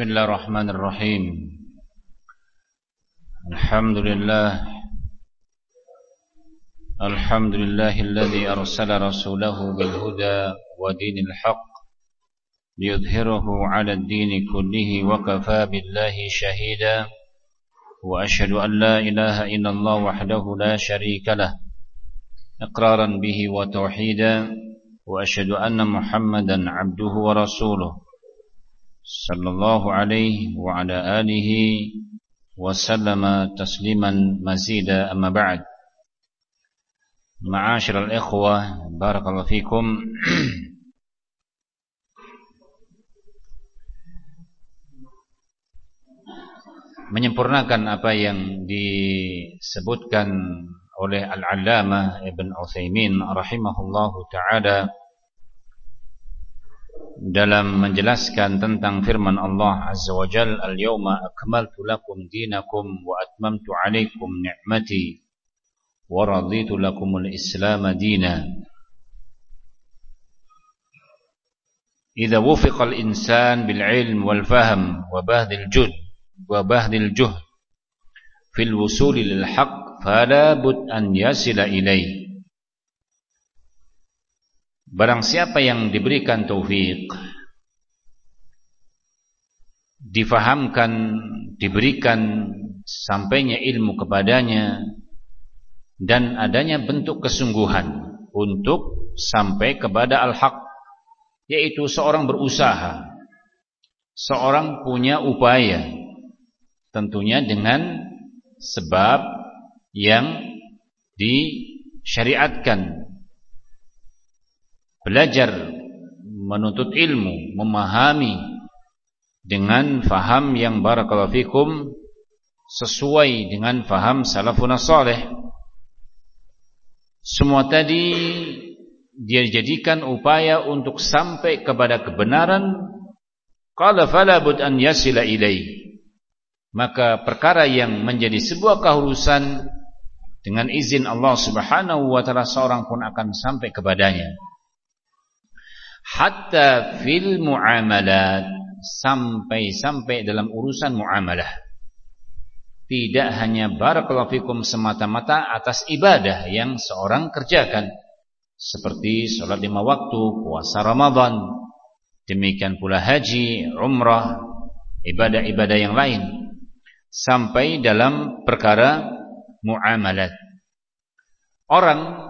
بسم الله الرحمن الرحيم. الحمد لله. الحمد لله الذي أرسل رسوله بالهدى ودين الحق ليظهره على الدين كله وكفى بالله شهيدا. وأشهد أن لا إله إلا الله وحده لا شريك له إقرارا به وتوحيدا. وأشهد أن محمدا عبده ورسوله. sallallahu alaihi wa ala alihi wa sallama tasliman mazida amma barakallahu fikum menyempurnakan apa yang disebutkan oleh Al-Allamah Ibn Utsaimin rahimahullahu taala. Dalam menjelaskan tentang firman Allah Azza wa Jal Al-yawma akmaltu lakum dinakum wa atmamtu alaikum ni'mati wa raditu lakum al-islam dina Idza wufiqa al-insan bil ilm wal fahm wa bahdil jud wa bahdil juhd fil wusul lil haqq fala bud an yasila ilaihi Barang siapa yang diberikan taufik difahamkan, diberikan sampainya ilmu kepadanya dan adanya bentuk kesungguhan untuk sampai kepada al-haq yaitu seorang berusaha seorang punya upaya tentunya dengan sebab yang disyariatkan belajar menuntut ilmu, memahami dengan faham yang barakallahu fikum sesuai dengan faham salafun salih. Semua tadi dia jadikan upaya untuk sampai kepada kebenaran. Qala fala an yasila ilaih. Maka perkara yang menjadi sebuah keharusan dengan izin Allah Subhanahu wa taala seorang pun akan sampai kepadanya hatta fil muamalat. Sampai-sampai dalam urusan muamalah. Tidak hanya barakallahu fikum semata-mata atas ibadah yang seorang kerjakan. Seperti sholat lima waktu, puasa Ramadan, demikian pula haji, umrah, ibadah-ibadah yang lain. Sampai dalam perkara muamalat. Orang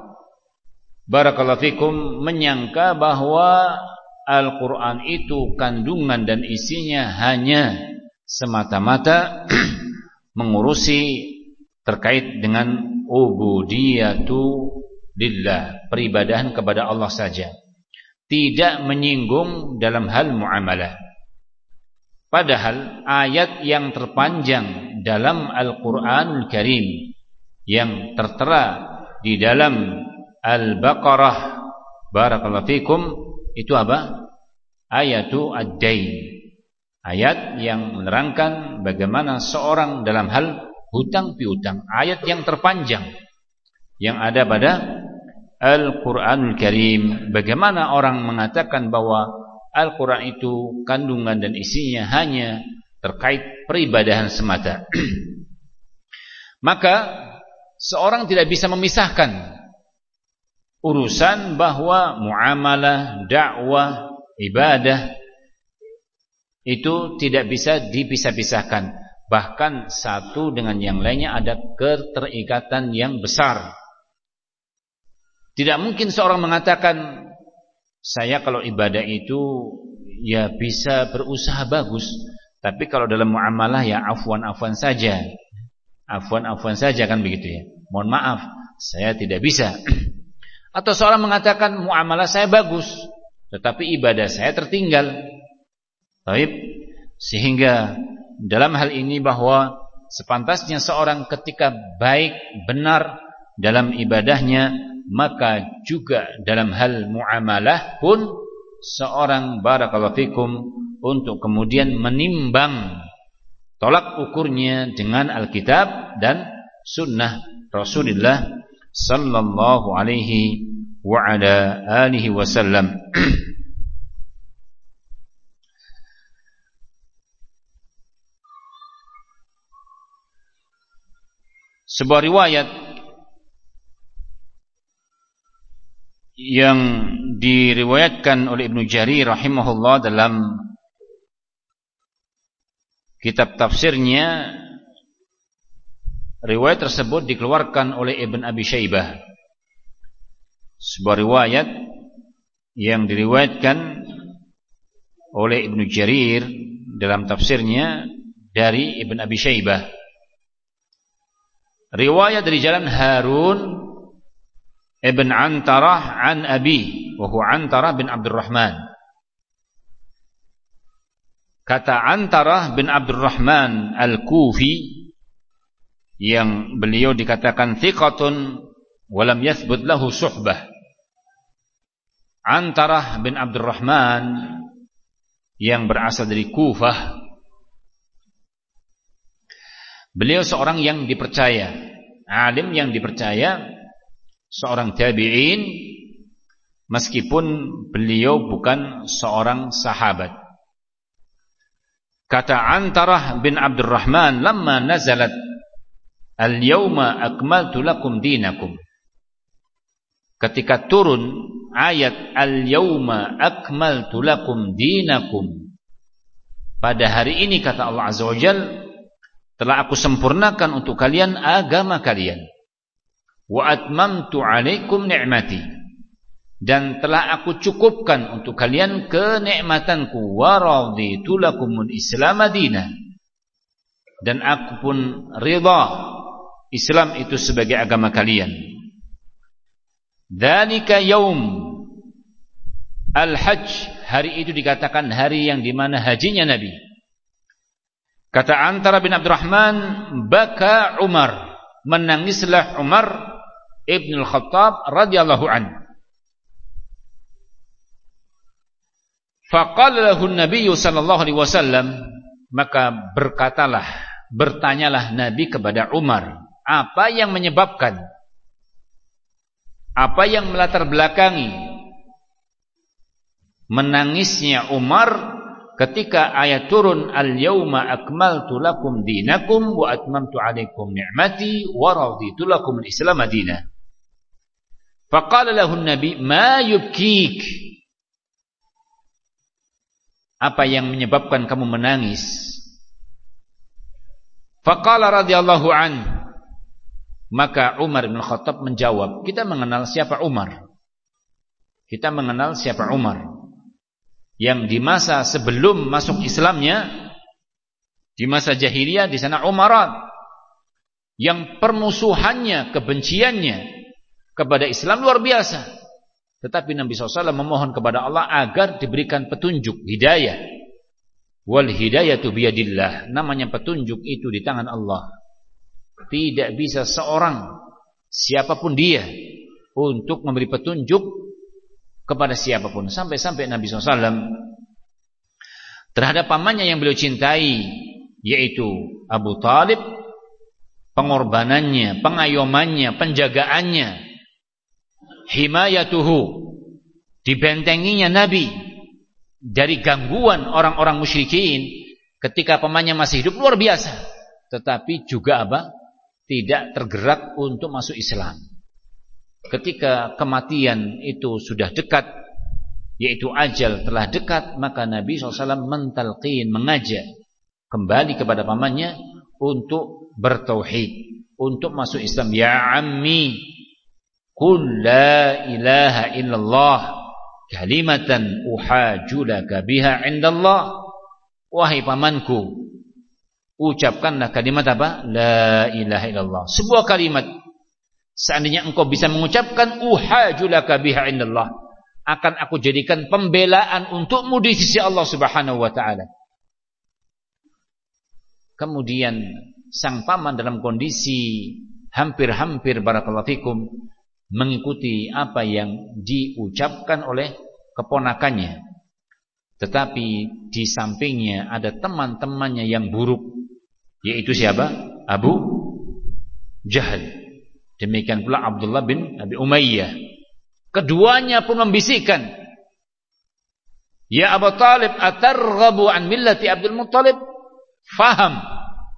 barakallahu fikum menyangka bahwa Al-Quran itu kandungan dan isinya hanya semata-mata mengurusi terkait dengan ubudiyatu lillah, peribadahan kepada Allah saja. Tidak menyinggung dalam hal muamalah. Padahal ayat yang terpanjang dalam Al-Quranul Karim yang tertera di dalam Al-Baqarah barakallahu fikum itu apa? Ayatu ad-dain. Ayat yang menerangkan bagaimana seorang dalam hal hutang piutang. Ayat yang terpanjang yang ada pada Al-Qur'anul Karim. Bagaimana orang mengatakan bahwa Al-Qur'an itu kandungan dan isinya hanya terkait peribadahan semata. Maka seorang tidak bisa memisahkan urusan bahwa muamalah, dakwah, ibadah itu tidak bisa dipisah-pisahkan. Bahkan satu dengan yang lainnya ada keterikatan yang besar. Tidak mungkin seorang mengatakan saya kalau ibadah itu ya bisa berusaha bagus, tapi kalau dalam muamalah ya afwan-afwan saja. Afwan-afwan saja kan begitu ya. Mohon maaf, saya tidak bisa. Atau seorang mengatakan muamalah saya bagus, tetapi ibadah saya tertinggal. Baik, sehingga dalam hal ini bahwa sepantasnya seorang ketika baik benar dalam ibadahnya, maka juga dalam hal muamalah pun seorang barakallahu fikum untuk kemudian menimbang tolak ukurnya dengan Alkitab dan sunnah Rasulullah sallallahu alaihi wa ala alihi wasallam sebuah riwayat yang diriwayatkan oleh Ibnu Jari, rahimahullah dalam kitab tafsirnya riwayat tersebut dikeluarkan oleh Ibn Abi Syaibah. Sebuah riwayat yang diriwayatkan oleh Ibnu Jarir dalam tafsirnya dari Ibn Abi Syaibah. Riwayat dari jalan Harun Ibn Antarah an Abi wa huwa Antarah bin Abdurrahman. Kata Antarah bin Abdurrahman Al-Kufi yang beliau dikatakan thiqatun walam yathbut lahu suhbah. Antarah bin Abdurrahman yang berasal dari Kufah. Beliau seorang yang dipercaya. Alim yang dipercaya. Seorang tabi'in. Meskipun beliau bukan seorang sahabat. Kata Antarah bin Abdurrahman lamma nazalat Al-yawma akmaltu lakum dinakum. Ketika turun ayat Al-yawma akmaltu lakum dinakum. Pada hari ini kata Allah Azza wa Jal telah aku sempurnakan untuk kalian agama kalian. Wa atmamtu alaikum ni'mati. Dan telah aku cukupkan untuk kalian kenikmatanku wa raditu lakumul Islam. Dan aku pun ridha Islam itu sebagai agama kalian. Dzalika yaum al-hajj, hari itu dikatakan hari yang di mana hajinya Nabi. Kata antara bin Abdurrahman, baka Umar, menangislah Umar ibn al-Khattab radhiyallahu an. Faqala lahu Nabi sallallahu alaihi wasallam, maka berkatalah, bertanyalah Nabi kepada Umar apa yang menyebabkan? Apa yang melatar belakangi? Menangisnya Umar ketika ayat turun al-yauma akmaltu lakum dinakum wa atmamtu alaikum ni'mati wa raditu lakum al-islam madina faqala lahu nabi ma yubkik? Apa yang menyebabkan kamu menangis? Faqala radhiyallahu anhu maka Umar bin Khattab menjawab, kita mengenal siapa Umar. Kita mengenal siapa Umar. Yang di masa sebelum masuk Islamnya, di masa jahiliyah di sana Umarat. Yang permusuhannya, kebenciannya kepada Islam luar biasa. Tetapi Nabi SAW memohon kepada Allah agar diberikan petunjuk, hidayah. Wal hidayatu biyadillah. Namanya petunjuk itu di tangan Allah. Tidak bisa seorang siapa pun dia untuk memberi petunjuk kepada siapa pun sampai-sampai Nabi SAW terhadap pamannya yang beliau cintai yaitu Abu Talib pengorbanannya, pengayomannya, penjagaannya himayatuhu dibentenginya Nabi dari gangguan orang-orang musyrikin ketika pamannya masih hidup luar biasa tetapi juga apa? Tidak tergerak untuk masuk Islam. Ketika kematian itu sudah dekat, yaitu ajal telah dekat, maka Nabi SAW mentalqin, mengajak kembali kepada pamannya untuk bertauhid, untuk masuk Islam. Ya ammi, qul la ilaha illallah kalimatan uhajulaka biha indallah. Wahai pamanku, ucapkanlah kalimat apa? La ilaha illallah. Sebuah kalimat. Seandainya engkau bisa mengucapkan uhajulaka biha indallah, akan aku jadikan pembelaan untukmu di sisi Allah Subhanahu wa taala. Kemudian sang paman dalam kondisi hampir-hampir barakallahu fikum mengikuti apa yang diucapkan oleh keponakannya. Tetapi di sampingnya ada teman-temannya yang buruk yaitu siapa? Abu Jahal. Demikian pula Abdullah bin Abi Umayyah. Keduanya pun membisikkan, "Ya Abu Talib, atarghabu an millati Abdul Muttalib?" Faham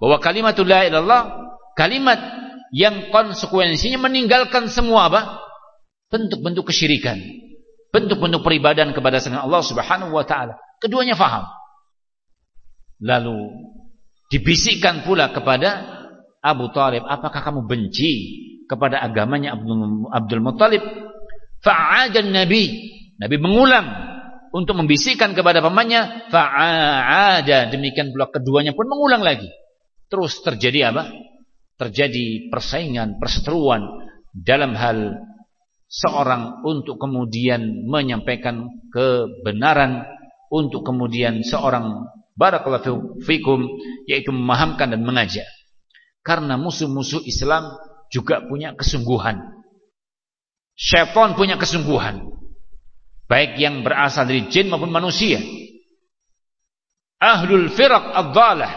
bahwa kalimat la ilallah kalimat yang konsekuensinya meninggalkan semua apa? Bentuk-bentuk kesyirikan, bentuk-bentuk peribadahan kepada selain Allah Subhanahu wa taala. Keduanya faham. Lalu dibisikkan pula kepada Abu Talib, apakah kamu benci kepada agamanya Abdul, Abdul Muttalib? Fa'adan Nabi. Nabi mengulang untuk membisikkan kepada pamannya. Fa'ada. Demikian pula keduanya pun mengulang lagi. Terus terjadi apa? terjadi persaingan, perseteruan dalam hal seorang untuk kemudian menyampaikan kebenaran, untuk kemudian seorang barakallahu fikum yaitu memahamkan dan mengajak. Karena musuh-musuh Islam juga punya kesungguhan. Syaitan punya kesungguhan. Baik yang berasal dari jin maupun manusia. Ahlul firaq ad-dhalah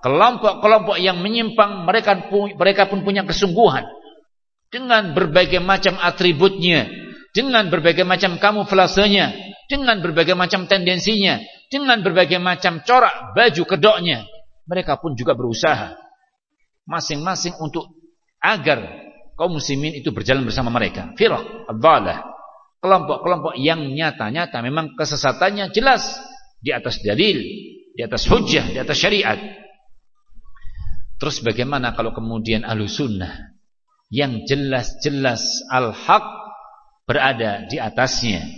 kelompok-kelompok yang menyimpang mereka pun, mereka pun punya kesungguhan dengan berbagai macam atributnya, dengan berbagai macam kamuflasenya, dengan berbagai macam tendensinya, dengan berbagai macam corak baju kedoknya. Mereka pun juga berusaha masing-masing untuk agar kaum muslimin itu berjalan bersama mereka. Firaq, adzalah. Kelompok-kelompok yang nyata-nyata memang kesesatannya jelas di atas dalil, di atas hujjah, di atas syariat. Terus bagaimana kalau kemudian ahlu sunnah yang jelas-jelas al-haq berada di atasnya.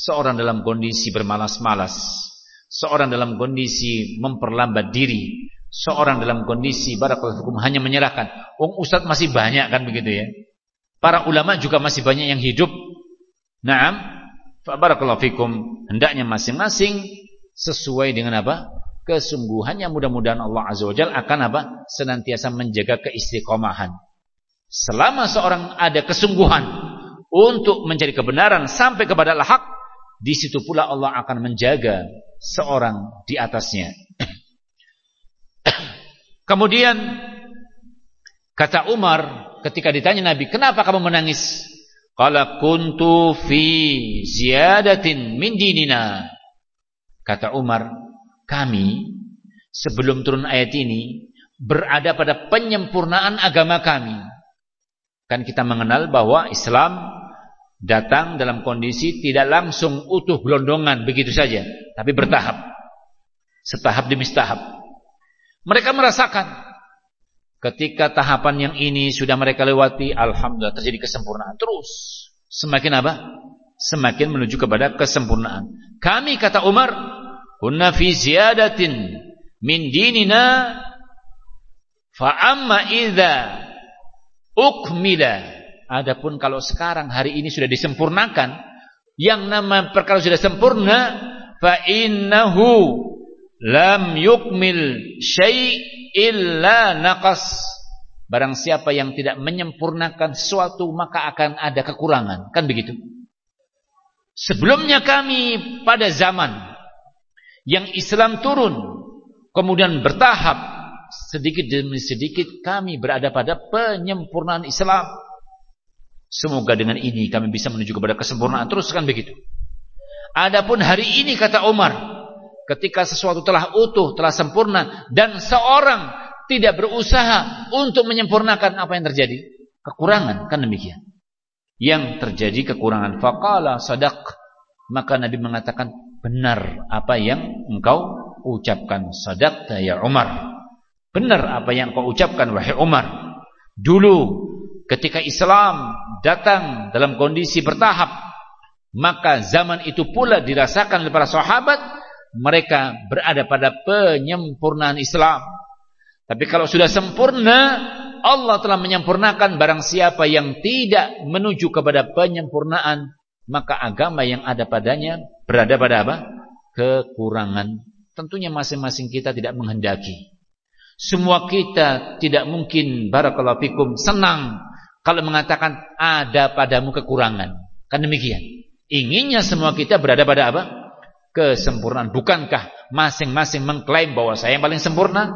Seorang dalam kondisi bermalas-malas. Seorang dalam kondisi memperlambat diri. Seorang dalam kondisi barakallahu hukum hanya menyerahkan. Wong ustaz masih banyak kan begitu ya. Para ulama juga masih banyak yang hidup. Naam. Fa barakallahu fikum. Hendaknya masing-masing sesuai dengan apa? kesungguhannya mudah-mudahan Allah Azza wa Jalla akan apa? senantiasa menjaga keistiqomahan. Selama seorang ada kesungguhan untuk mencari kebenaran sampai kepada al-haq, di situ pula Allah akan menjaga seorang di atasnya. Kemudian kata Umar ketika ditanya Nabi, "Kenapa kamu menangis?" Qala kuntu fi ziyadatin min dinina. Kata Umar, kami sebelum turun ayat ini berada pada penyempurnaan agama kami. Kan kita mengenal bahwa Islam datang dalam kondisi tidak langsung utuh gelondongan begitu saja, tapi bertahap. Setahap demi setahap. Mereka merasakan ketika tahapan yang ini sudah mereka lewati, alhamdulillah terjadi kesempurnaan terus. Semakin apa? Semakin menuju kepada kesempurnaan. Kami kata Umar kunna fi ziyadatin min dinina fa amma idza ukmila adapun kalau sekarang hari ini sudah disempurnakan yang nama perkara sudah sempurna fa innahu lam yukmil syai' illa naqas. Barang siapa yang tidak menyempurnakan sesuatu maka akan ada kekurangan. Kan begitu? Sebelumnya kami pada zaman yang Islam turun kemudian bertahap sedikit demi sedikit kami berada pada penyempurnaan Islam semoga dengan ini kami bisa menuju kepada kesempurnaan. Teruskan begitu. Adapun hari ini kata Umar ketika sesuatu telah utuh telah sempurna dan seorang tidak berusaha untuk menyempurnakan apa yang terjadi kekurangan kan demikian. Yang terjadi kekurangan faqala sadaq. Maka Nabi mengatakan benar apa yang engkau ucapkan sadaqta ya Umar benar apa yang engkau ucapkan wahai Umar dulu ketika Islam datang dalam kondisi bertahap maka zaman itu pula dirasakan oleh para sahabat mereka berada pada penyempurnaan Islam tapi kalau sudah sempurna Allah telah menyempurnakan barang siapa yang tidak menuju kepada penyempurnaan maka agama yang ada padanya berada pada apa? Kekurangan. Tentunya masing-masing kita tidak menghendaki. Semua kita tidak mungkin barakallahu fikum senang kalau mengatakan ada padamu kekurangan. Kan demikian. Inginnya semua kita berada pada apa? Kesempurnaan. Bukankah masing-masing mengklaim bahwa saya yang paling sempurna?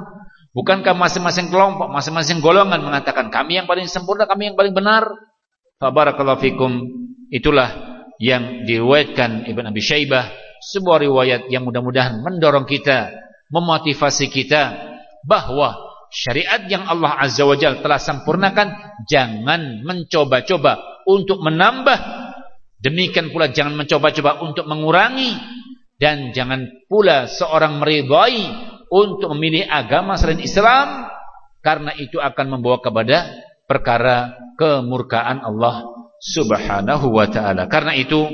Bukankah masing-masing kelompok, masing-masing golongan mengatakan kami yang paling sempurna, kami yang paling benar? Fabarakallahu fikum. Itulah yang diriwayatkan Ibn Abi Syaibah sebuah riwayat yang mudah-mudahan mendorong kita memotivasi kita bahwa syariat yang Allah Azza wa Jalla telah sempurnakan jangan mencoba-coba untuk menambah demikian pula jangan mencoba-coba untuk mengurangi dan jangan pula seorang meridai untuk memilih agama selain Islam karena itu akan membawa kepada perkara kemurkaan Allah Subhanahu wa taala. Karena itu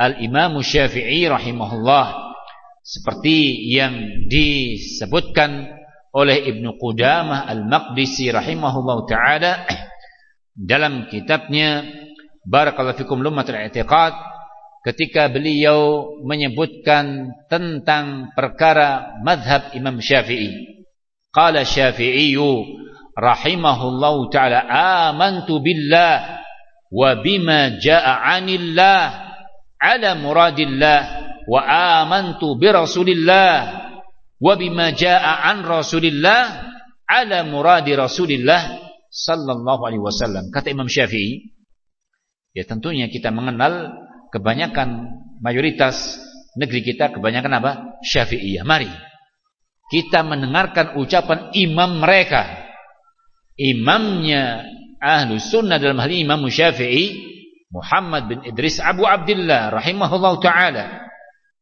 Al-Imam Syafi'i rahimahullah seperti yang disebutkan oleh Ibnu Qudamah Al-Maqdisi rahimahullah taala dalam kitabnya Barakallahu fikum Lummatul I'tiqad ketika beliau menyebutkan tentang perkara madhab Imam Syafi'i. Qala Syafi'i rahimahullah taala amantu billah wa bima jaa'a 'anillah ala muradillah wa amantu bi rasulillah wa bima jaa an Rasulillah ala muradi Rasulillah sallallahu alaihi wasallam. Kata Imam Syafi'i, ya tentunya kita mengenal kebanyakan mayoritas negeri kita kebanyakan apa? Syafi'iyah. Mari kita mendengarkan ucapan imam mereka. Imamnya ahlu sunnah dalam hal ini Imam Syafi'i Muhammad bin Idris Abu Abdullah rahimahullah ta'ala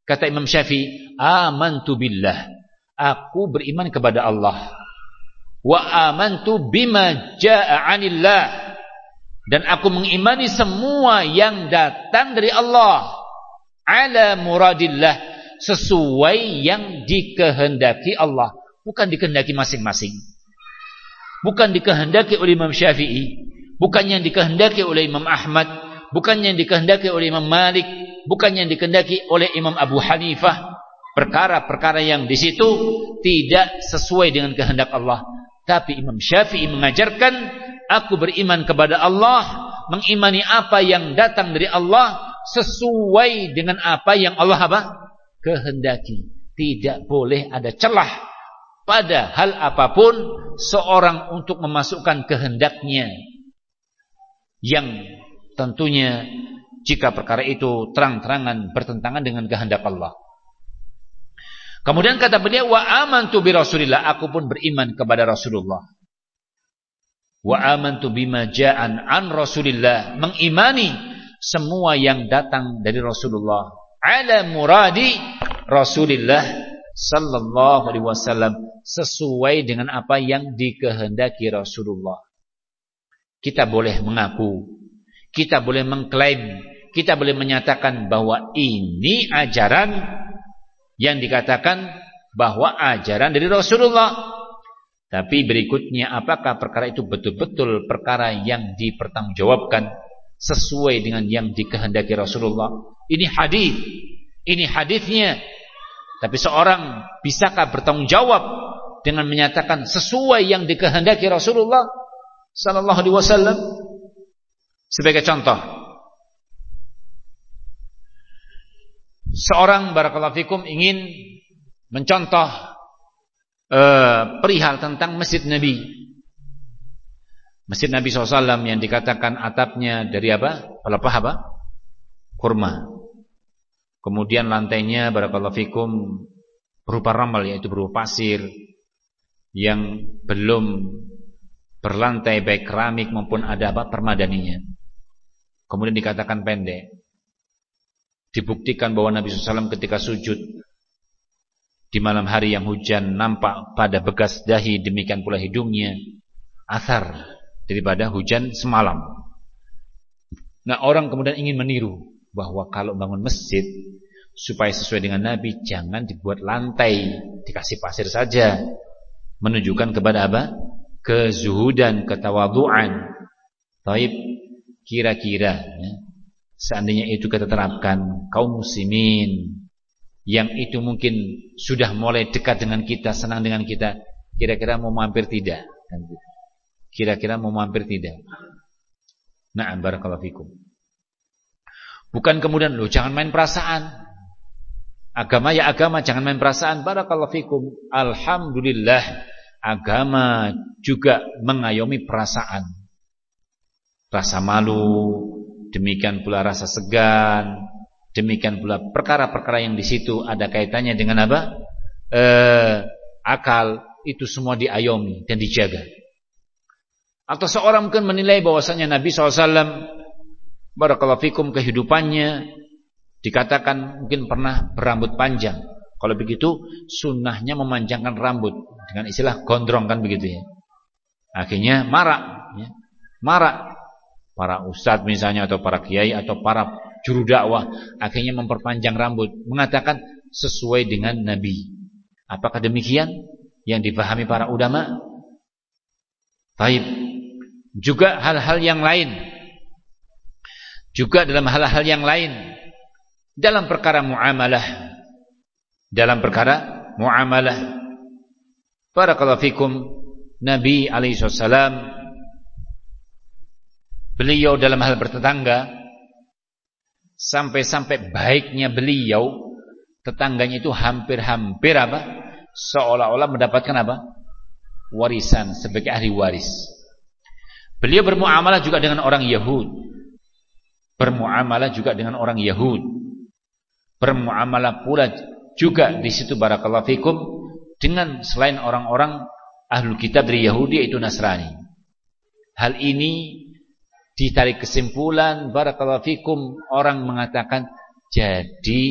kata Imam Syafi'i amantu billah aku beriman kepada Allah. Wa amantu bima jaa 'anillah. Dan aku mengimani semua yang datang dari Allah. Ala muradillah. Sesuai yang dikehendaki Allah. Bukan dikehendaki masing-masing. Bukan dikehendaki oleh Imam Syafi'i. Bukan yang dikehendaki oleh Imam Ahmad. Bukan yang dikehendaki oleh Imam Malik. Bukan yang dikehendaki oleh Imam Abu Hanifah perkara-perkara yang di situ tidak sesuai dengan kehendak Allah. Tapi Imam Syafi'i mengajarkan aku beriman kepada Allah, mengimani apa yang datang dari Allah sesuai dengan apa yang Allah apa? kehendaki. Tidak boleh ada celah pada hal apa pun seorang untuk memasukkan kehendaknya yang tentunya jika perkara itu terang-terangan bertentangan dengan kehendak Allah. Kemudian kata beliau wa amantu bi Rasulillah, aku pun beriman kepada Rasulullah. Wa amantu bima ja'an an Rasulillah, mengimani semua yang datang dari Rasulullah. Ala muradi Rasulillah sallallahu alaihi wasallam sesuai dengan apa yang dikehendaki Rasulullah. Kita boleh mengaku, kita boleh mengklaim, kita boleh menyatakan bahwa ini ajaran yang dikatakan bahwa ajaran dari Rasulullah. Tapi berikutnya apakah perkara itu betul-betul perkara yang dipertanggungjawabkan sesuai dengan yang dikehendaki Rasulullah? Ini hadis. Ini hadisnya. Tapi seorang bisakah bertanggung jawab dengan menyatakan sesuai yang dikehendaki Rasulullah sallallahu alaihi wasallam? Sebagai contoh, seorang barakallahu fikum ingin mencontoh uh, perihal tentang Masjid Nabi. Masjid Nabi SAW yang dikatakan atapnya dari apa? Pelepah apa? Kurma. Kemudian lantainya barakallahu fikum berupa ramal yaitu berupa pasir yang belum berlantai baik keramik maupun ada apa permadaninya. Kemudian dikatakan pendek. Dibuktikan bahwa Nabi SAW ketika sujud di malam hari yang hujan nampak pada bekas dahi demikian pula hidungnya asar daripada hujan semalam. Nah orang kemudian ingin meniru bahwa kalau bangun masjid supaya sesuai dengan Nabi jangan dibuat lantai dikasih pasir saja. Menunjukkan kepada apa? Kezuhudan ketawaduan. Taib kira-kira ya, Seandainya itu kita terapkan kaum muslimin yang itu mungkin sudah mulai dekat dengan kita, senang dengan kita, kira-kira mau mampir tidak? Kan gitu. Kira-kira mau mampir tidak? Na'am barakallahu fikum. Bukan kemudian lo jangan main perasaan. Agama ya agama, jangan main perasaan. Barakallahu fikum. Alhamdulillah agama juga mengayomi perasaan. Rasa malu, demikian pula rasa segan, demikian pula perkara-perkara yang di situ ada kaitannya dengan apa? Eh, akal itu semua diayomi dan dijaga. Atau seorang mungkin menilai bahwasanya Nabi SAW barakallahu fikum kehidupannya dikatakan mungkin pernah berambut panjang. Kalau begitu sunnahnya memanjangkan rambut dengan istilah gondrong kan begitu ya. Akhirnya marah, ya. marah para ustadz misalnya atau para kiai atau para juru dakwah akhirnya memperpanjang rambut mengatakan sesuai dengan Nabi. Apakah demikian yang dipahami para ulama? Baik. Juga hal-hal yang lain. Juga dalam hal-hal yang lain. Dalam perkara muamalah. Dalam perkara muamalah. Barakallahu fikum. Nabi alaihissalam beliau dalam hal bertetangga sampai-sampai baiknya beliau tetangganya itu hampir-hampir apa? Seolah-olah mendapatkan apa? Warisan sebagai ahli waris. Beliau bermuamalah juga dengan orang Yahud. Bermuamalah juga dengan orang Yahud. Bermuamalah pula juga di situ barakallahu fikum dengan selain orang-orang ahlul kitab dari Yahudi yaitu Nasrani. Hal ini ditarik kesimpulan barakallahu fikum orang mengatakan jadi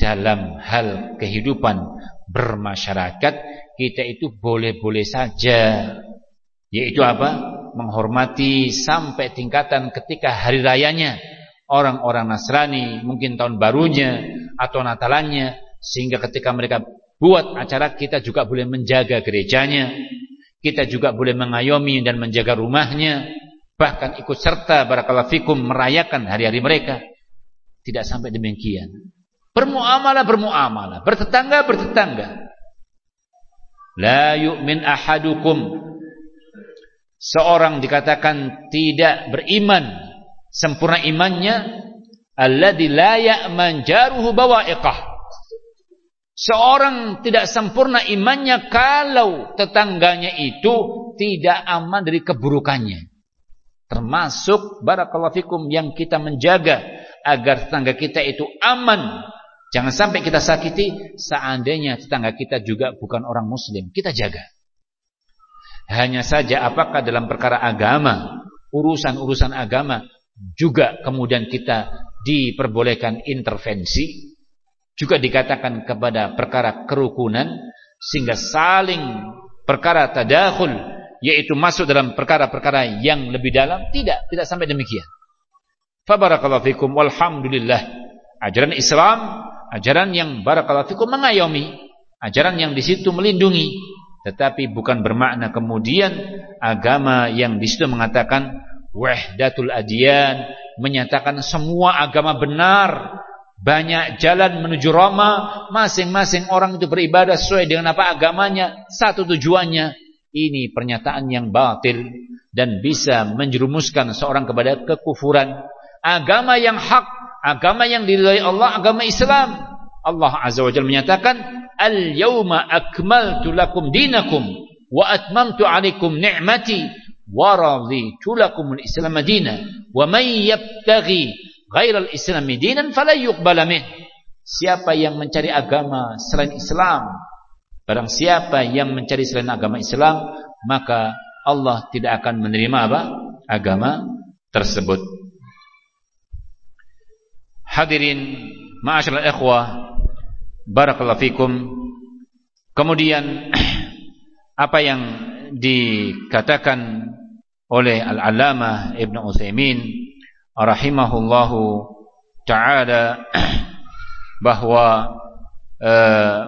dalam hal kehidupan bermasyarakat kita itu boleh-boleh saja. Yaitu apa? menghormati sampai tingkatan ketika hari rayanya. Orang-orang Nasrani mungkin tahun barunya atau Natalannya sehingga ketika mereka buat acara kita juga boleh menjaga gerejanya. Kita juga boleh mengayomi dan menjaga rumahnya bahkan ikut serta barakallahu fikum merayakan hari-hari mereka. Tidak sampai demikian. Bermuamalah bermuamalah. Bertetangga bertetangga. La yu'min ahadukum. Seorang dikatakan tidak beriman sempurna imannya alladzi la ya'man jaruhu bawa'iqah. Seorang tidak sempurna imannya kalau tetangganya itu tidak aman dari keburukannya. Termasuk barakallahu fikum yang kita menjaga agar tetangga kita itu aman. Jangan sampai kita sakiti seandainya tetangga kita juga bukan orang muslim. Kita jaga. Hanya saja apakah dalam perkara agama, urusan-urusan agama juga kemudian kita diperbolehkan intervensi, juga dikatakan kepada perkara kerukunan sehingga saling perkara tadakhul yaitu masuk dalam perkara-perkara yang lebih dalam tidak tidak sampai demikian. Fabarakallahu fikum walhamdulillah. Ajaran Islam, ajaran yang barakallahu fikum mengayomi, ajaran yang di situ melindungi, tetapi bukan bermakna kemudian agama yang di situ mengatakan wahdatul adyan, menyatakan semua agama benar, banyak jalan menuju Roma, masing-masing orang itu beribadah sesuai dengan apa agamanya, satu tujuannya. Ini pernyataan yang batil dan bisa menjerumuskan seorang kepada kekufuran. Agama yang hak, agama yang diridhai Allah, agama Islam. Allah Azza wa Jalla menyatakan Al-yawma akmaltu lakum dinakum wa atmamtu alaikum ni'mati wa raditu lakum al-islam madina wa man yabtaghi ghairal islam dinan fala yuqbala siapa yang mencari agama selain Islam barang siapa yang mencari selain agama Islam maka Allah tidak akan menerima apa agama tersebut hadirin ma'asyiral ikhwah Barakallahu fikum. Kemudian apa yang dikatakan oleh Al-Allamah Ibn Utsaimin rahimahullahu taala bahwa eh,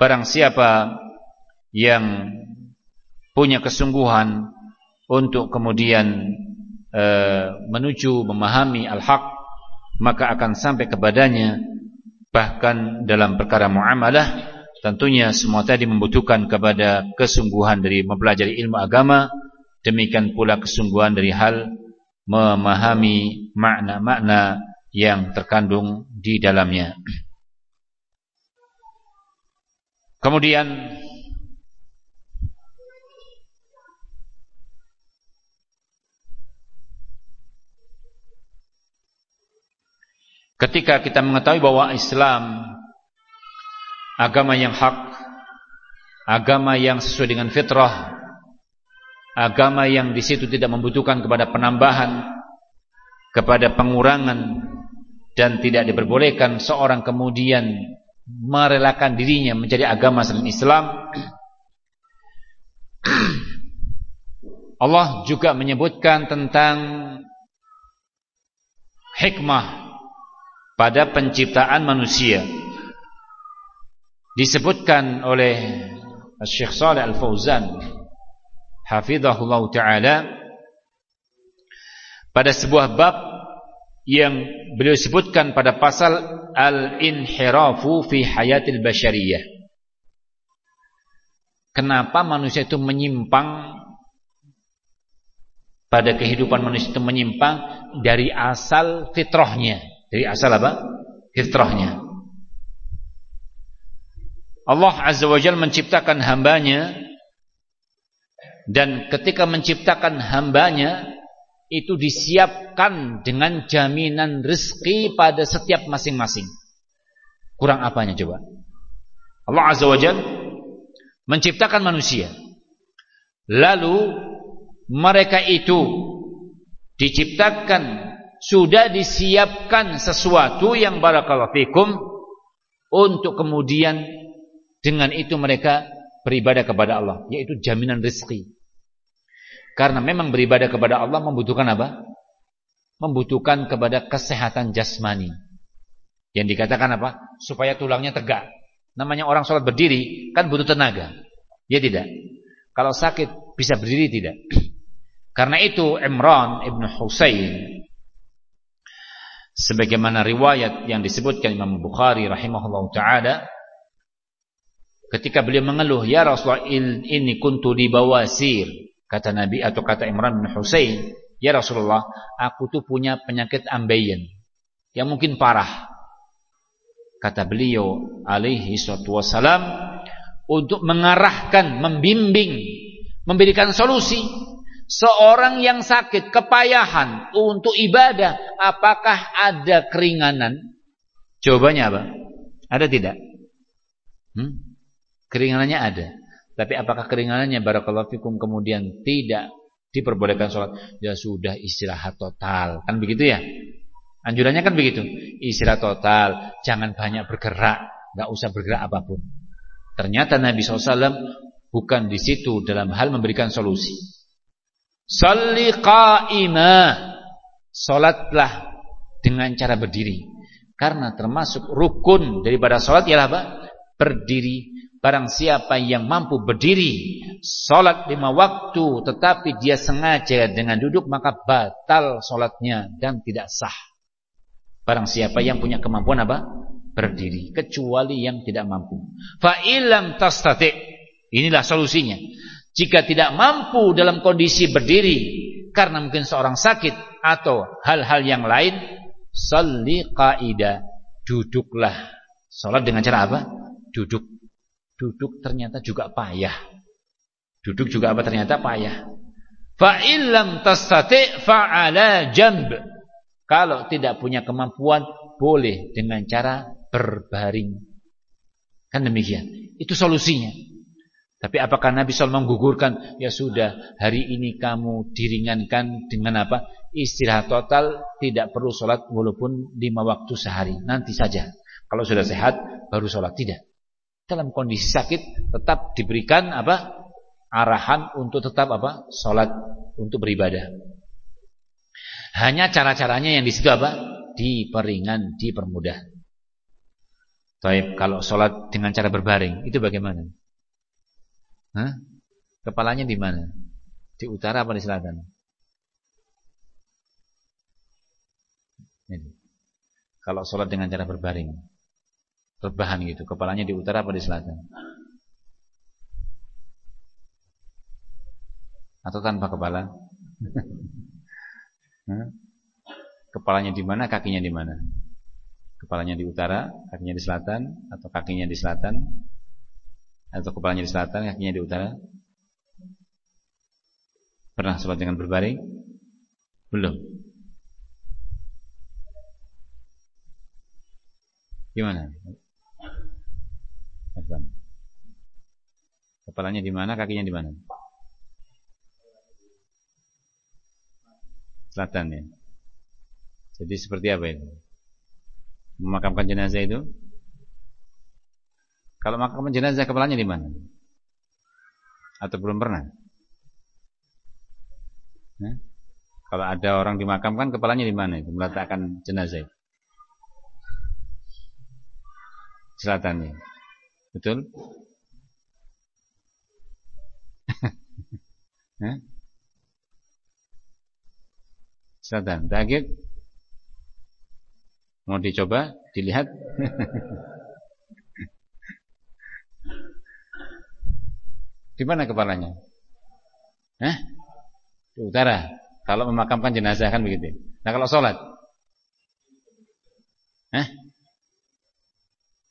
barang siapa yang punya kesungguhan untuk kemudian eh, menuju memahami al-haq maka akan sampai kepadanya Bahkan dalam perkara muamalah tentunya semua tadi membutuhkan kepada kesungguhan dari mempelajari ilmu agama, demikian pula kesungguhan dari hal memahami makna-makna yang terkandung di dalamnya. Kemudian Ketika kita mengetahui bahwa Islam agama yang hak, agama yang sesuai dengan fitrah, agama yang di situ tidak membutuhkan kepada penambahan, kepada pengurangan dan tidak diperbolehkan seorang kemudian merelakan dirinya menjadi agama selain Islam. Allah juga menyebutkan tentang hikmah pada penciptaan manusia. Disebutkan oleh Syekh Saleh Al-Fauzan hafizahullah taala pada sebuah bab yang beliau sebutkan pada pasal al-inhirafu fi hayatil basyariyah. Kenapa manusia itu menyimpang pada kehidupan manusia itu menyimpang dari asal fitrahnya. Dari asal apa? Fitrahnya. Allah Azza wa Jalla menciptakan hambanya dan ketika menciptakan hambanya itu disiapkan dengan jaminan rezeki pada setiap masing-masing. Kurang apanya coba? Allah Azza wa Jalla menciptakan manusia. Lalu mereka itu diciptakan sudah disiapkan sesuatu yang barakallahu fikum untuk kemudian dengan itu mereka beribadah kepada Allah, yaitu jaminan rezeki. Karena memang beribadah kepada Allah membutuhkan apa? Membutuhkan kepada kesehatan jasmani. Yang dikatakan apa? Supaya tulangnya tegak. Namanya orang sholat berdiri kan butuh tenaga. Ya tidak. Kalau sakit bisa berdiri tidak. Karena itu Imran ibn Husain sebagaimana riwayat yang disebutkan Imam Bukhari rahimahullah taala Ketika beliau mengeluh, "Ya Rasulullah, ini kuntu di bawasir." Kata Nabi atau kata Imran bin Husain, "Ya Rasulullah, aku tuh punya penyakit ambeien yang mungkin parah." Kata beliau alaihi salatu wasalam untuk mengarahkan, membimbing, memberikan solusi seorang yang sakit kepayahan untuk ibadah, apakah ada keringanan? Jawabannya apa? Ada tidak? Hmm? Keringanannya ada. Tapi apakah keringanannya barakallahu fikum kemudian tidak diperbolehkan sholat? Ya sudah istirahat total. Kan begitu ya? Anjurannya kan begitu. Istirahat total. Jangan banyak bergerak. Gak usah bergerak apa pun. Ternyata Nabi SAW bukan di situ dalam hal memberikan solusi. Salli qa'imah. Sholatlah dengan cara berdiri. Karena termasuk rukun daripada sholat ialah apa? Berdiri Barang siapa yang mampu berdiri Sholat lima waktu Tetapi dia sengaja dengan duduk Maka batal sholatnya Dan tidak sah. Barang siapa yang punya kemampuan apa? Berdiri Kecuali yang tidak mampu. Fa'ilam tastati. Inilah solusinya. Jika tidak mampu dalam kondisi berdiri Karena mungkin seorang sakit Atau hal-hal yang lain Salli qaida Duduklah. Sholat dengan cara apa? Duduk Duduk ternyata juga payah. Duduk juga apa ternyata payah. Fa illam tastati fa'ala jamb. Kalau tidak punya kemampuan boleh dengan cara berbaring. Kan demikian. Itu solusinya. Tapi apakah Nabi SAW menggugurkan Ya sudah hari ini kamu diringankan dengan apa Istirahat total Tidak perlu sholat walaupun lima waktu sehari Nanti saja Kalau sudah sehat baru sholat Tidak dalam kondisi sakit tetap diberikan apa arahan untuk tetap apa sholat untuk beribadah. Hanya cara-caranya yang di situ apa diperingan dipermudah. Taib kalau sholat dengan cara berbaring itu bagaimana? Hah? kepalanya di mana? Di utara apa di selatan? Ini. kalau sholat dengan cara berbaring rebahan gitu. Kepalanya di utara apa di selatan? Atau tanpa kepala? Kepalanya di mana, kakinya di mana? Kepalanya di utara, kakinya di selatan, atau kakinya di selatan, atau kepalanya di selatan, kakinya di utara? Pernah sholat dengan berbaring? Belum. Gimana? Kepalanya di mana, kakinya di mana? Selatan ya. Jadi seperti apa itu? Memakamkan jenazah itu? Kalau memakamkan jenazah kepalanya di mana? Atau belum pernah? Nah, kalau ada orang dimakamkan kepalanya di mana itu meletakkan jenazah itu? Selatan ya. Betul? Selatan. Takut? Mau dicoba, dilihat. Di mana kepalanya? Hah? Di utara. Kalau memakamkan jenazah kan begitu. Nah kalau sholat? Hah?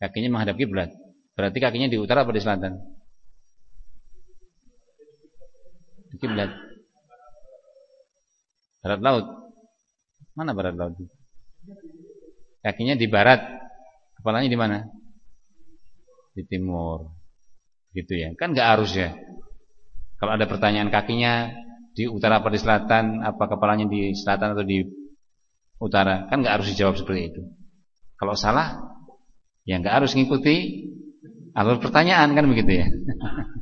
Kakinya menghadap kiblat. Berarti kakinya di utara atau di selatan? Di kiblat. Barat laut. Mana barat laut? Kakinya di barat. Kepalanya di mana? Di timur. Gitu ya. Kan nggak harus ya. Kalau ada pertanyaan kakinya di utara atau di selatan, apa kepalanya di selatan atau di utara, kan nggak harus dijawab seperti itu. Kalau salah, ya nggak harus ngikuti alur pertanyaan kan begitu ya.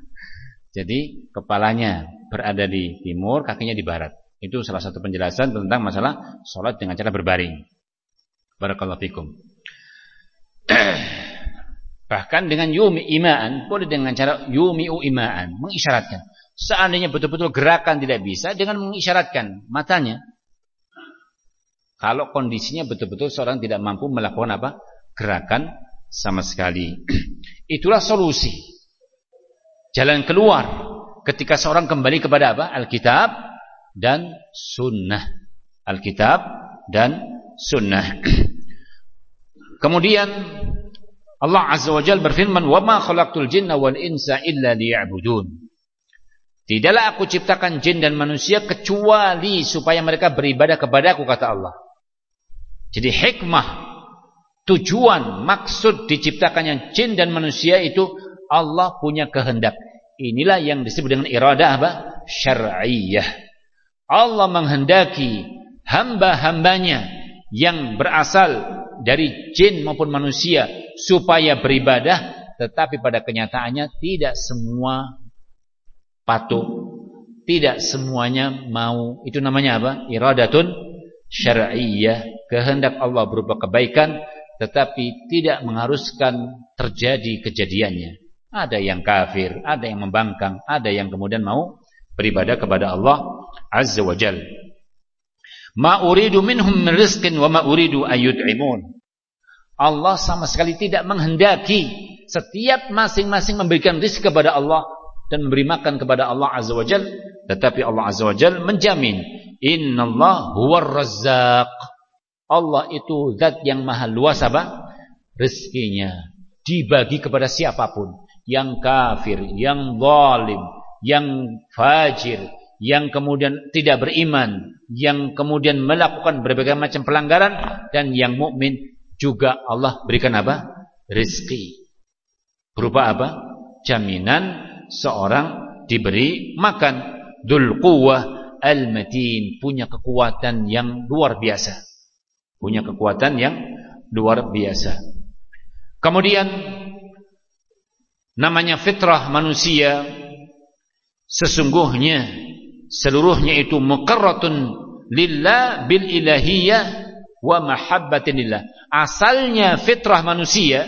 Jadi kepalanya berada di timur, kakinya di barat. Itu salah satu penjelasan tentang masalah sholat dengan cara berbaring. Barakallahu fikum. Bahkan dengan yumi imaan, boleh dengan cara yumi'u imaan, mengisyaratkan. Seandainya betul-betul gerakan tidak bisa dengan mengisyaratkan matanya. Kalau kondisinya betul-betul seorang tidak mampu melakukan apa? Gerakan sama sekali. Itulah solusi. Jalan keluar ketika seorang kembali kepada apa? Alkitab dan sunnah. Alkitab dan sunnah. Kemudian Allah Azza wa Jalla berfirman, "Wa ma khalaqtul jinna insa illa liya'budun." Tidaklah aku ciptakan jin dan manusia kecuali supaya mereka beribadah kepadaku kata Allah. Jadi hikmah, tujuan, maksud diciptakannya jin dan manusia itu Allah punya kehendak. Inilah yang disebut dengan iradah apa? Syar'iyah. Allah menghendaki hamba-hambanya yang berasal dari jin maupun manusia supaya beribadah tetapi pada kenyataannya tidak semua patuh. Tidak semuanya mau. Itu namanya apa? Iradatun syar'iyyah. Kehendak Allah berupa kebaikan tetapi tidak mengharuskan terjadi kejadiannya. Ada yang kafir, ada yang membangkang, ada yang kemudian mau beribadah kepada Allah Azza wa Jal. Ma uridu minhum min rizqin wa ma uridu ayyud'imun. Allah sama sekali tidak menghendaki setiap masing-masing memberikan rizki kepada Allah dan memberi makan kepada Allah Azza wa Jal tetapi Allah Azza wa Jal menjamin innallah huwar razzaq Allah itu zat yang maha luas apa? Rezekinya dibagi kepada siapa pun. Yang kafir yang zalim yang fajir yang kemudian tidak beriman yang kemudian melakukan berbagai macam pelanggaran dan yang mukmin juga Allah berikan apa? Rezeki. Berupa apa? Jaminan seorang diberi makan. Dul al-matin punya kekuatan yang luar biasa punya kekuatan yang luar biasa. Kemudian namanya fitrah manusia sesungguhnya seluruhnya itu muqarratun lillah bil ilahiyah wa mahabbatinillah asalnya fitrah manusia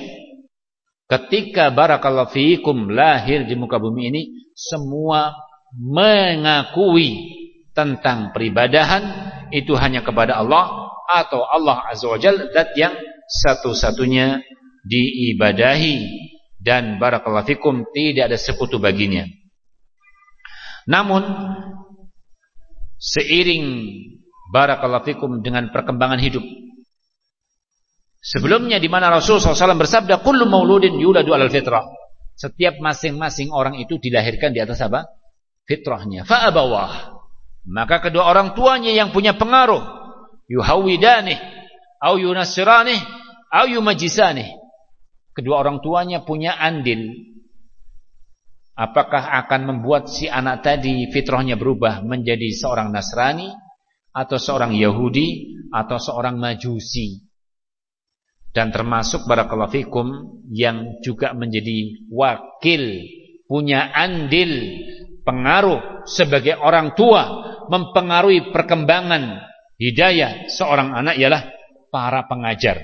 Ketika barakallahu fiikum lahir di muka bumi ini semua mengakui tentang peribadahan itu hanya kepada Allah atau Allah Azza wa Jalla zat yang satu-satunya diibadahi dan barakallahu fikum tidak ada sekutu baginya. Namun seiring barakallahu fikum dengan perkembangan hidup Sebelumnya di mana Rasul SAW bersabda, "Kullu mauludin yuladu alal fitrah." Setiap masing-masing orang itu dilahirkan di atas apa? Fitrahnya. Fa'abawah. Maka kedua orang tuanya yang punya pengaruh, yuhawidanih, au yunasiranih, au yumajisanih. Kedua orang tuanya punya andil. Apakah akan membuat si anak tadi fitrahnya berubah menjadi seorang Nasrani atau seorang Yahudi atau seorang Majusi? Dan termasuk barakallahu fikum yang juga menjadi wakil punya andil pengaruh sebagai orang tua mempengaruhi perkembangan hidayah seorang anak ialah para pengajar,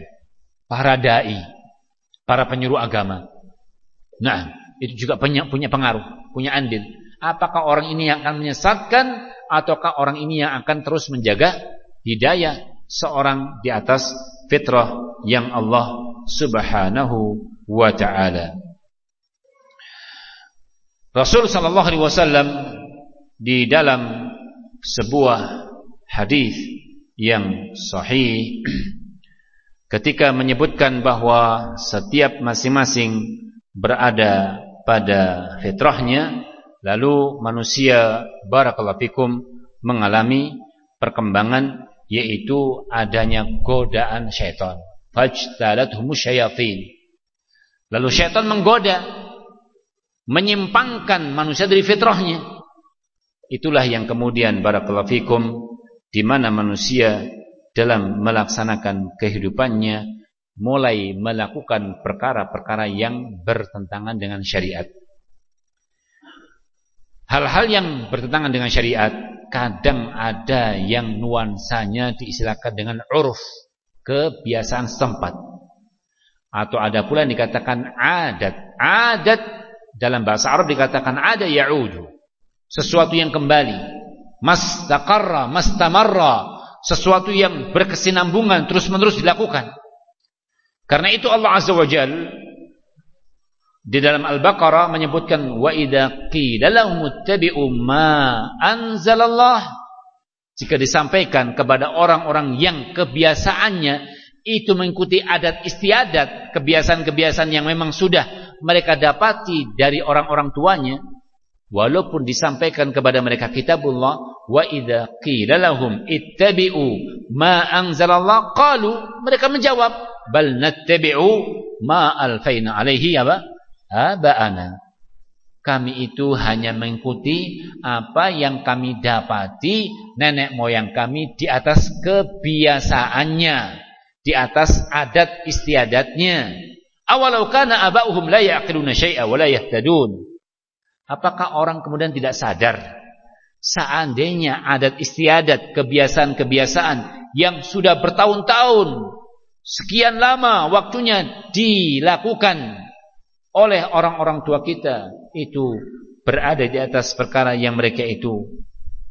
para dai, para penyuruh agama. Nah, itu juga punya, punya pengaruh, punya andil. Apakah orang ini yang akan menyesatkan ataukah orang ini yang akan terus menjaga hidayah seorang di atas fitrah yang Allah Subhanahu wa taala. Rasul sallallahu alaihi wasallam di dalam sebuah hadis yang sahih ketika menyebutkan bahwa setiap masing-masing berada pada fitrahnya lalu manusia barakallahu fikum mengalami perkembangan yaitu adanya godaan syaitan. Fajtalathum syayatin lalu syaitan menggoda menyimpangkan manusia dari fitrahnya. Itulah yang kemudian barakallahu fikum di mana manusia dalam melaksanakan kehidupannya mulai melakukan perkara-perkara yang bertentangan dengan syariat. Hal-hal yang bertentangan dengan syariat kadang ada yang nuansanya diistilahkan dengan uruf, kebiasaan setempat. Atau ada pula yang dikatakan adat. Adat dalam bahasa Arab dikatakan ada ya'udu. Sesuatu yang kembali. Mastaqarra, mastamarra. Sesuatu yang berkesinambungan terus-menerus dilakukan. Karena itu Allah Azza wa di dalam Al-Baqarah menyebutkan wa idza qila lahum ma anzalallah jika disampaikan kepada orang-orang yang kebiasaannya itu mengikuti adat istiadat, kebiasaan-kebiasaan yang memang sudah mereka dapati dari orang-orang tuanya, walaupun disampaikan kepada mereka kitabullah, wa idza qila lahum ittabi'u ma anzalallah qalu mereka menjawab bal nattabi'u ma alfaina alaihi apa? Aba'ana. Kami itu hanya mengikuti apa yang kami dapati nenek moyang kami di atas kebiasaannya, di atas adat istiadatnya. Awalau kana aba'uhum la ya'qiluna syai'a wa la yahtadun. Apakah orang kemudian tidak sadar seandainya adat istiadat, kebiasaan-kebiasaan yang sudah bertahun-tahun sekian lama waktunya dilakukan oleh orang-orang tua kita itu berada di atas perkara yang mereka itu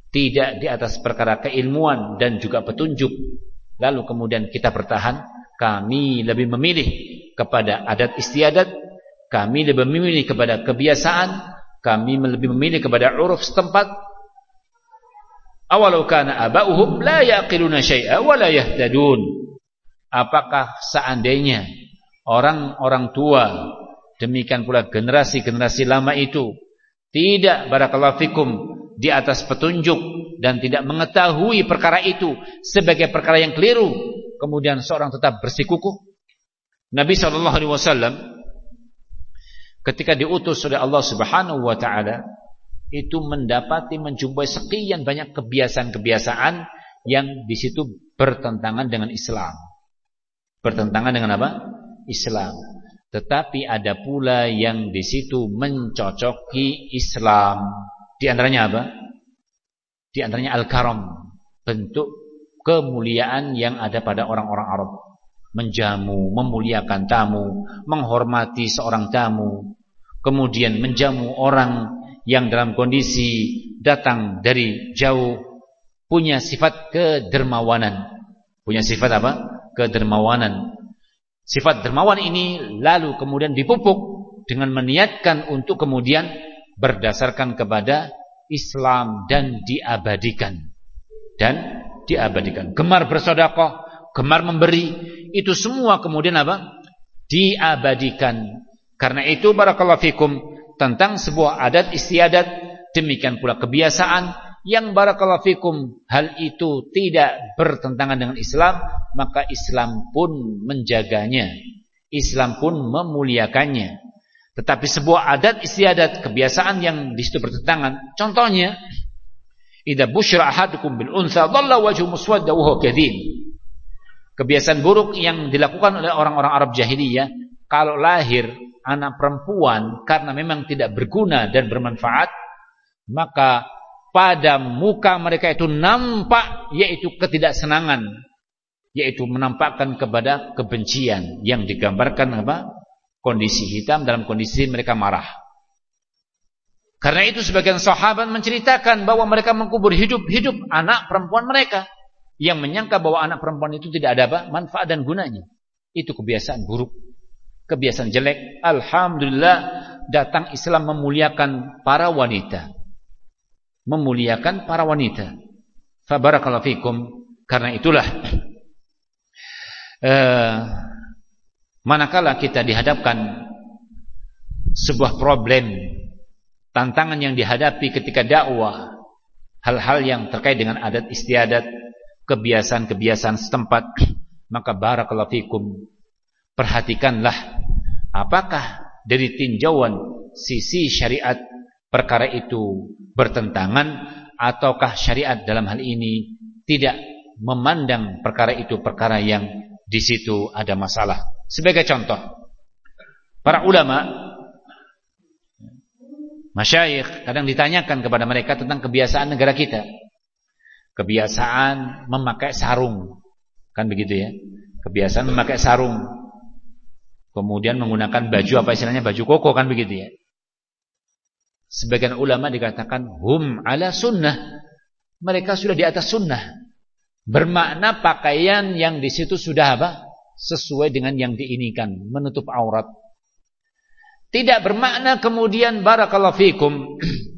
tidak di atas perkara keilmuan dan juga petunjuk. Lalu kemudian kita bertahan kami lebih memilih kepada adat istiadat kami lebih memilih kepada kebiasaan kami lebih memilih kepada uruf setempat awalau kana aba'uhum la yaqiluna syai'a wa la yahtadun. Apakah seandainya orang-orang tua demikian pula generasi-generasi lama itu tidak barakallahu fikum di atas petunjuk dan tidak mengetahui perkara itu sebagai perkara yang keliru kemudian seorang tetap bersikukuh? Nabi sallallahu alaihi wasallam ketika diutus oleh Allah Subhanahu wa taala itu mendapati menjumpai sekian banyak kebiasaan-kebiasaan yang di situ bertentangan dengan Islam bertentangan dengan apa? Islam. Tetapi ada pula yang di situ mencocoki Islam. Di antaranya apa? Di antaranya al-karam, bentuk kemuliaan yang ada pada orang-orang Arab. Menjamu, memuliakan tamu, menghormati seorang tamu, kemudian menjamu orang yang dalam kondisi datang dari jauh punya sifat kedermawanan. Punya sifat apa? kedermawanan. Sifat dermawan ini lalu kemudian dipupuk dengan meniatkan untuk kemudian berdasarkan kepada Islam dan diabadikan. Dan diabadikan. Gemar bersodakoh, gemar memberi, itu semua kemudian apa? Diabadikan. Karena itu barakallahu fikum tentang sebuah adat istiadat, demikian pula kebiasaan yang barakallahu fikum hal itu tidak bertentangan dengan Islam maka Islam pun menjaganya Islam pun memuliakannya Tetapi sebuah adat istiadat, kebiasaan yang di situ bertentangan. Contohnya, idza busyra ahadukum bil unsa dhalla wajhu muswadda wa huwa. Kebiasaan buruk yang dilakukan oleh orang-orang Arab jahiliyah kalau lahir anak perempuan karena memang tidak berguna dan bermanfaat, maka pada muka mereka itu nampak yaitu ketidaksenangan, yaitu menampakkan kepada kebencian yang digambarkan apa? kondisi hitam dalam kondisi mereka marah. Karena itu sebagian sahabat menceritakan bahwa mereka mengkubur hidup-hidup anak perempuan mereka yang menyangka bahwa anak perempuan itu tidak ada apa? manfaat dan gunanya. Itu kebiasaan buruk, kebiasaan jelek. Alhamdulillah datang Islam memuliakan para wanita. Memuliakan para wanita. Fabarakallahu fikum. Karena itulah eh, Manakala kita dihadapkan sebuah problem, tantangan yang dihadapi ketika dakwah, hal-hal yang terkait dengan adat istiadat, kebiasaan-kebiasaan setempat, maka barakallahu fikum, perhatikanlah apakah dari tinjauan sisi syariat perkara itu bertentangan ataukah syariat dalam hal ini tidak memandang perkara itu perkara yang di situ ada masalah. Sebagai contoh, para ulama, masyayikh kadang ditanyakan kepada mereka tentang kebiasaan negara kita. Kebiasaan memakai sarung. Kan begitu ya. Kebiasaan memakai sarung. Kemudian menggunakan baju apa istilahnya baju koko kan begitu ya. Sebagian ulama dikatakan hum ala sunnah. Mereka sudah di atas sunnah. Bermakna pakaian yang di situ sudah apa? sesuai dengan yang diinginkan, menutup aurat. Tidak bermakna kemudian barakallahu fikum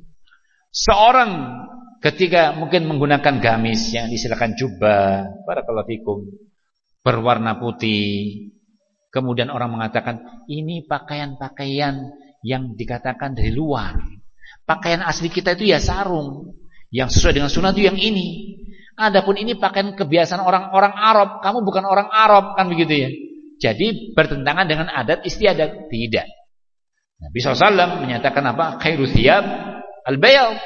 seorang ketika mungkin menggunakan gamis yang disilakan jubah, barakallahu fikum berwarna putih. Kemudian orang mengatakan ini pakaian-pakaian yang dikatakan dari luar. Pakaian asli kita itu ya sarung. Yang sesuai dengan sunnah itu yang ini. Adapun ini pakaian kebiasaan orang-orang Arab, kamu bukan orang Arab kan begitu ya. Jadi bertentangan dengan adat istiadat, tidak. Nabi SAW menyatakan apa? Khairu thiyab al-bayal.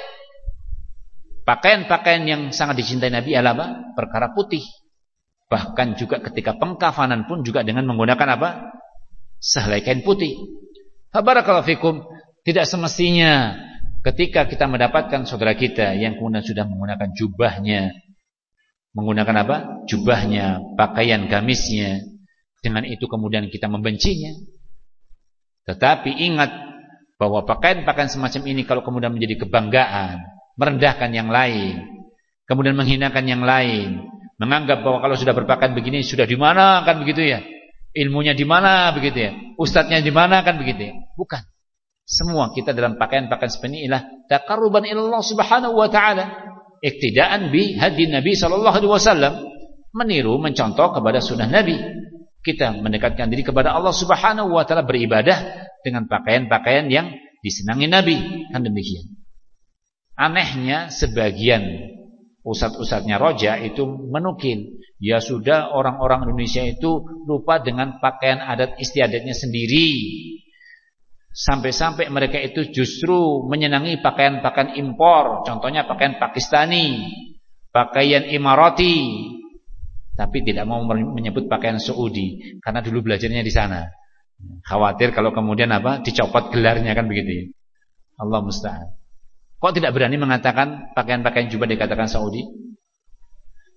Pakaian-pakaian yang sangat dicintai Nabi adalah apa? Perkara putih. Bahkan juga ketika pengkafanan pun juga dengan menggunakan apa? Sehelai kain putih. Barakallahu fikum. Tidak semestinya ketika kita mendapatkan saudara kita yang kemudian sudah menggunakan jubahnya, menggunakan apa? Jubahnya, pakaian gamisnya. Dengan itu kemudian kita membencinya. Tetapi ingat bahwa pakaian-pakaian semacam ini kalau kemudian menjadi kebanggaan, merendahkan yang lain, kemudian menghinakan yang lain, menganggap bahwa kalau sudah berpakaian begini sudah di mana kan begitu ya? Ilmunya di mana begitu ya? Ustadznya di mana kan begitu ya? Bukan. Semua kita dalam pakaian-pakaian seperti ini ialah taqarruban ilallah subhanahu wa ta'ala iktidaan bi hadis Nabi sallallahu alaihi wasallam meniru mencontoh kepada sunnah Nabi kita mendekatkan diri kepada Allah Subhanahu wa taala beribadah dengan pakaian-pakaian yang disenangi Nabi kan demikian anehnya sebagian usat-usatnya roja itu menukil ya sudah orang-orang Indonesia itu lupa dengan pakaian adat istiadatnya sendiri Sampai-sampai mereka itu justru menyenangi pakaian-pakaian impor, contohnya pakaian Pakistani, pakaian Imarati, tapi tidak mau menyebut pakaian Saudi karena dulu belajarnya di sana. Khawatir kalau kemudian apa dicopot gelarnya kan begitu ya. Allah musta'an. Kok tidak berani mengatakan pakaian-pakaian juga dikatakan Saudi?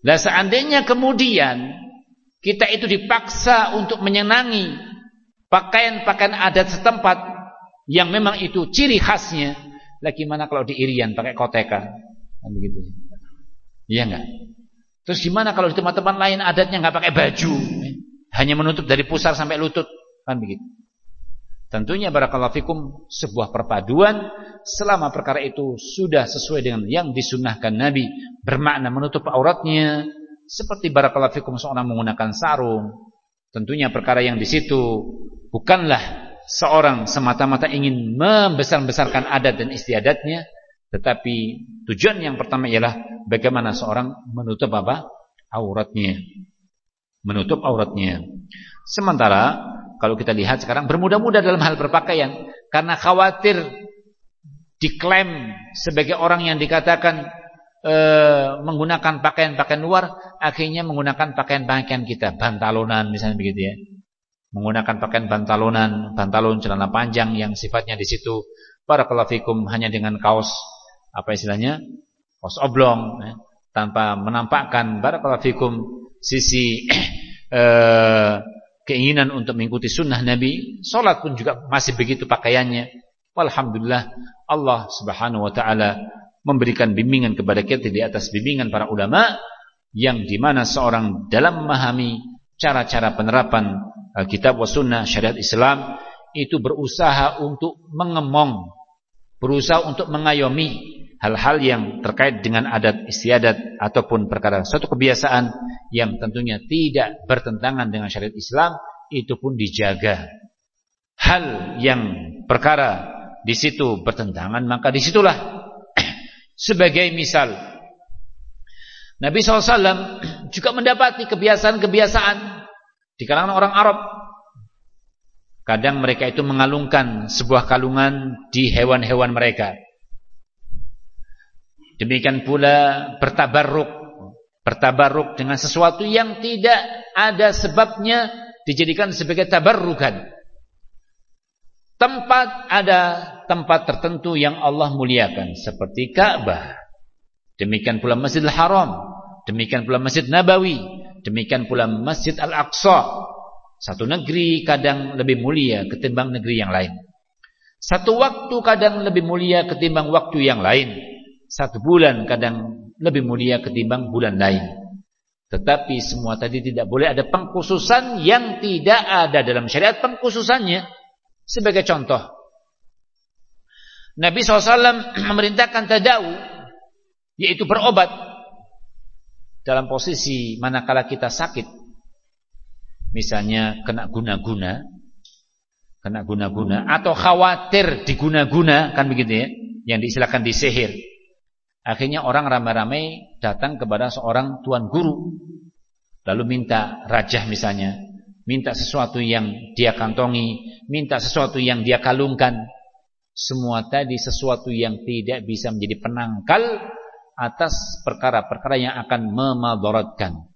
Lah seandainya kemudian kita itu dipaksa untuk menyenangi pakaian-pakaian adat setempat yang memang itu ciri khasnya. Lagi mana kalau di Irian pakai koteka? Kan begitu. Iya enggak? Terus gimana kalau di tempat-tempat lain adatnya enggak pakai baju? Hanya menutup dari pusar sampai lutut. Kan begitu. Tentunya barakallahu fikum sebuah perpaduan selama perkara itu sudah sesuai dengan yang disunahkan Nabi bermakna menutup auratnya seperti barakallahu fikum seorang menggunakan sarung tentunya perkara yang di situ bukanlah seorang semata-mata ingin membesar-besarkan adat dan istiadatnya, tetapi tujuan yang pertama ialah bagaimana seorang menutup apa? auratnya. Menutup auratnya. Sementara kalau kita lihat sekarang bermudah-mudah dalam hal berpakaian, karena khawatir diklaim sebagai orang yang dikatakan e, menggunakan pakaian-pakaian luar, akhirnya menggunakan pakaian-pakaian kita, bantalonan misalnya begitu ya. Menggunakan pakaian bantalonan, bantalon celana panjang yang sifatnya di situ barakallahu fikum hanya dengan kaos apa istilahnya? kaos oblong ya, tanpa menampakkan barakallahu fikum sisi eh, keinginan untuk mengikuti sunnah Nabi, sholat pun juga masih begitu pakaiannya. Alhamdulillah Allah Subhanahu wa taala memberikan bimbingan kepada kita di atas bimbingan para ulama yang di mana seorang dalam memahami cara-cara penerapan kitab wa sunnah syariat Islam itu berusaha untuk mengemong, berusaha untuk mengayomi hal-hal yang terkait dengan adat istiadat ataupun perkara suatu kebiasaan yang tentunya tidak bertentangan dengan syariat Islam itu pun dijaga. Hal yang perkara di situ bertentangan maka di situlah sebagai misal Nabi SAW juga mendapati kebiasaan-kebiasaan di kalangan orang Arab. Kadang mereka itu mengalungkan sebuah kalungan di hewan-hewan mereka. Demikian pula bertabarruk, bertabarruk dengan sesuatu yang tidak ada sebabnya dijadikan sebagai tabarrukan. Tempat ada tempat tertentu yang Allah muliakan seperti Ka'bah. Demikian pula Masjidil Haram, demikian pula Masjid Nabawi, demikian pula Masjid Al-Aqsa. Satu negeri kadang lebih mulia ketimbang negeri yang lain. Satu waktu kadang lebih mulia ketimbang waktu yang lain satu bulan kadang lebih mulia ketimbang bulan lain. Tetapi semua tadi tidak boleh ada pengkhususan yang tidak ada dalam syariat pengkhususannya. Sebagai contoh, Nabi SAW memerintahkan tadau, yaitu berobat dalam posisi manakala kita sakit. Misalnya kena guna-guna, kena guna-guna, atau khawatir diguna-guna, kan begitu ya, yang diistilahkan disihir. Akhirnya orang ramai-ramai datang kepada seorang tuan guru. Lalu minta rajah misalnya. Minta sesuatu yang dia kantongi. Minta sesuatu yang dia kalungkan. Semua tadi sesuatu yang tidak bisa menjadi penangkal atas perkara-perkara yang akan memadaratkan.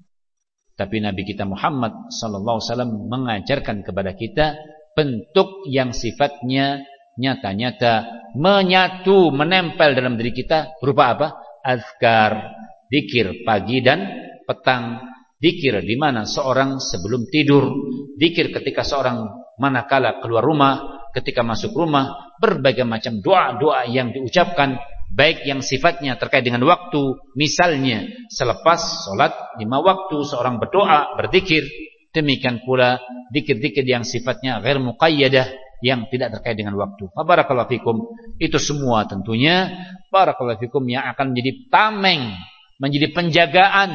Tapi Nabi kita Muhammad wasallam mengajarkan kepada kita bentuk yang sifatnya nyata-nyata menyatu menempel dalam diri kita berupa apa? Azkar, dikir pagi dan petang, dikir di mana seorang sebelum tidur, dikir ketika seorang manakala keluar rumah, ketika masuk rumah, berbagai macam doa-doa yang diucapkan baik yang sifatnya terkait dengan waktu, misalnya selepas sholat lima waktu seorang berdoa, berzikir, demikian pula dikir-dikir yang sifatnya ghair muqayyadah yang tidak terkait dengan waktu. Barakallahu fikum. Itu semua tentunya barakallahu fikum yang akan menjadi tameng, menjadi penjagaan,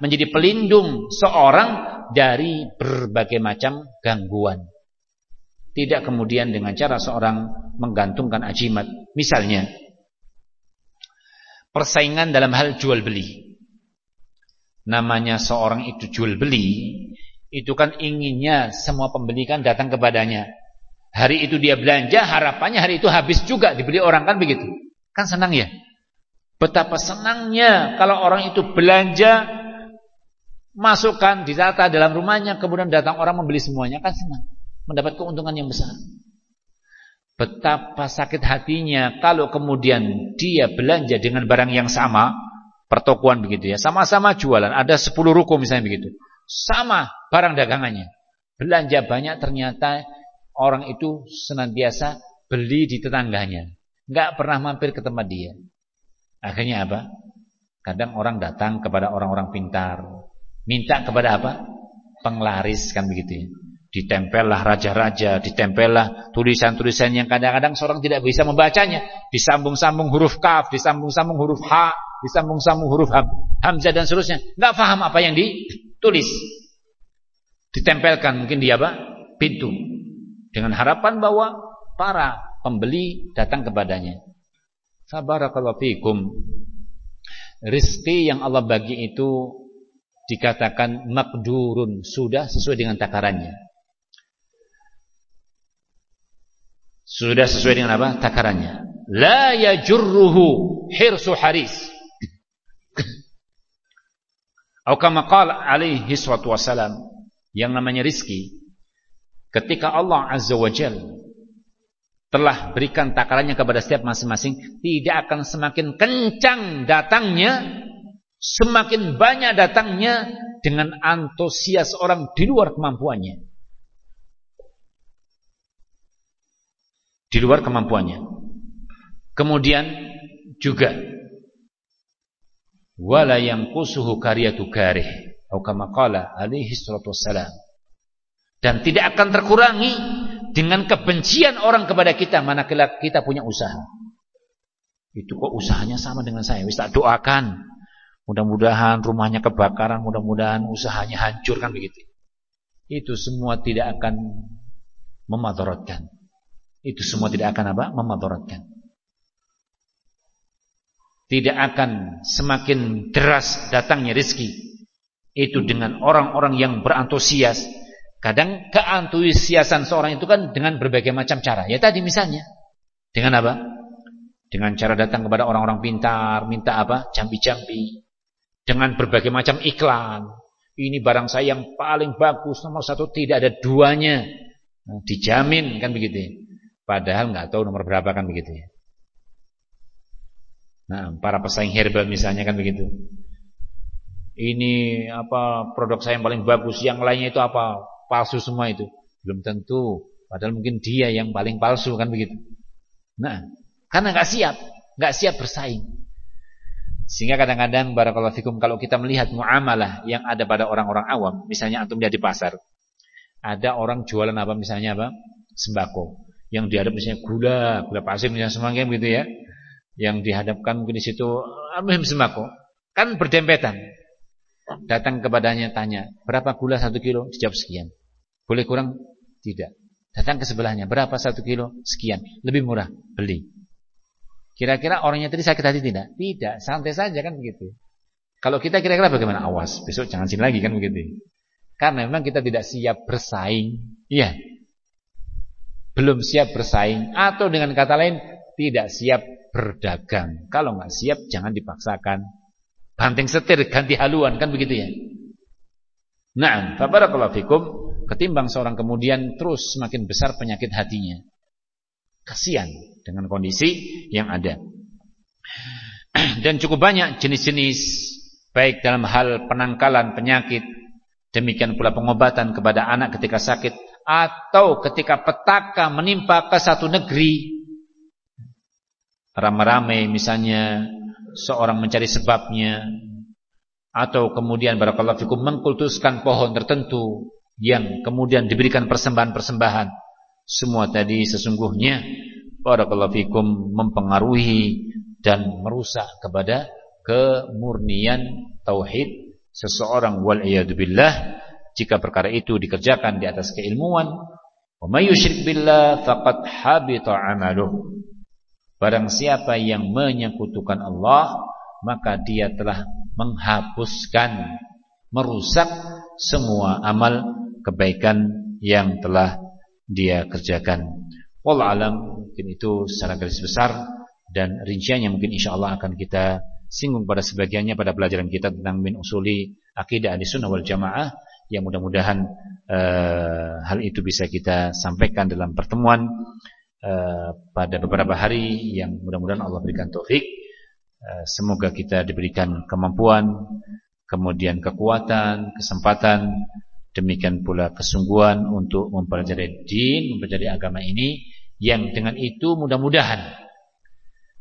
menjadi pelindung seorang dari berbagai macam gangguan. Tidak kemudian dengan cara seorang menggantungkan ajimat. Misalnya persaingan dalam hal jual beli. Namanya seorang itu jual beli, itu kan inginnya semua pembeli kan datang kepadanya Hari itu dia belanja, harapannya hari itu habis juga dibeli orang kan begitu. Kan senang ya? Betapa senangnya kalau orang itu belanja masukkan ditata dalam rumahnya kemudian datang orang membeli semuanya kan senang. Mendapat keuntungan yang besar. Betapa sakit hatinya kalau kemudian dia belanja dengan barang yang sama pertokoan begitu ya. Sama-sama jualan ada 10 ruko misalnya begitu. Sama barang dagangannya. Belanja banyak ternyata orang itu senantiasa beli di tetangganya. Enggak pernah mampir ke tempat dia. Akhirnya apa? Kadang orang datang kepada orang-orang pintar. Minta kepada apa? Penglaris kan begitu ya. Ditempellah raja-raja, ditempellah tulisan-tulisan yang kadang-kadang seorang tidak bisa membacanya. Disambung-sambung huruf kaf, disambung-sambung huruf ha, disambung-sambung huruf ham, hamzah dan seterusnya. Enggak paham apa yang ditulis. Ditempelkan mungkin dia apa? Pintu dengan harapan bahwa para pembeli datang kepadanya. Sabarakallahu fikum. Rizki yang Allah bagi itu dikatakan makdurun, sudah sesuai dengan takarannya. Sudah sesuai dengan apa? Takarannya. La yajurruhu hirsu haris. Atau kama qala alaihi salatu wasalam yang namanya rizki ketika Allah azza wajal telah berikan takarannya kepada setiap masing-masing tidak akan semakin kencang datangnya semakin banyak datangnya dengan antusias orang di luar kemampuannya di luar kemampuannya. Kemudian juga wala yanqusuhu karyatu karih atau kama qala alaihi salatu wassalam. Dan tidak akan terkurangi dengan kebencian orang kepada kita manakala kita punya usaha. Itu kok usahanya sama dengan saya. Wis doakan. Mudah-mudahan rumahnya kebakaran, mudah-mudahan usahanya hancur kan begitu. Itu semua tidak akan memadaratkan itu semua tidak akan apa? Memadaratkan. Tidak akan semakin deras datangnya rezeki. Itu dengan orang-orang yang berantusias. Kadang keantusiasan seorang itu kan dengan berbagai macam cara. Ya tadi misalnya. Dengan apa? Dengan cara datang kepada orang-orang pintar, minta apa? Jambi-jambi. Dengan berbagai macam iklan. Ini barang saya yang paling bagus, nomor satu tidak ada duanya. Nah, dijamin kan begitu. Padahal nggak tahu nomor berapa kan begitu ya. Nah, para pesaing herbal misalnya kan begitu. Ini apa produk saya yang paling bagus, yang lainnya itu apa? Palsu semua itu. Belum tentu. Padahal mungkin dia yang paling palsu kan begitu. Nah, karena nggak siap, nggak siap bersaing. Sehingga kadang-kadang barakallahu fikum kalau kita melihat muamalah yang ada pada orang-orang awam, misalnya antum lihat di pasar. Ada orang jualan apa misalnya apa? Sembako yang dihadap misalnya gula, gula pasir misalnya semangka begitu ya. Yang dihadapkan mungkin di situ almuhim sembako. Kan berdempetan. Datang kepadanya tanya, "Berapa gula satu kilo?" Dijawab sekian. Boleh kurang? Tidak. Datang ke sebelahnya, "Berapa satu kilo?" Sekian. Lebih murah, beli. Kira-kira orangnya tadi sakit hati tidak? Tidak, santai saja kan begitu. Kalau kita kira-kira bagaimana? Awas, besok jangan sini lagi kan begitu. Karena memang kita tidak siap bersaing. Iya belum siap bersaing atau dengan kata lain tidak siap berdagang. Kalau nggak siap jangan dipaksakan. Banting setir ganti haluan kan begitu ya. Nah, barakallahu fikum ketimbang seorang kemudian terus semakin besar penyakit hatinya. Kasihan dengan kondisi yang ada. Dan cukup banyak jenis-jenis baik dalam hal penangkalan penyakit demikian pula pengobatan kepada anak ketika sakit atau ketika petaka menimpa ke satu negeri ramai-ramai misalnya seorang mencari sebabnya atau kemudian barakallahu fikum mengkultuskan pohon tertentu yang kemudian diberikan persembahan-persembahan. Semua tadi sesungguhnya barakallahu fikum mempengaruhi dan merusak kepada kemurnian tauhid seseorang. Wal billah jika perkara itu dikerjakan di atas keilmuan wa may yusyrik billah faqad habita 'amaluh barang siapa yang menyekutukan Allah maka dia telah menghapuskan merusak semua amal kebaikan yang telah dia kerjakan. Wallahu alam mungkin itu secara garis besar dan rinciannya mungkin insyaallah akan kita singgung pada sebagiannya pada pelajaran kita tentang min usuli akidah sunnah wal jamaah yang mudah-mudahan uh, hal itu bisa kita sampaikan dalam pertemuan uh, pada beberapa hari yang mudah-mudahan Allah berikan taufik. Uh, semoga kita diberikan kemampuan, kemudian kekuatan, kesempatan, demikian pula kesungguhan untuk mempelajari din, mempelajari agama ini yang dengan itu mudah-mudahan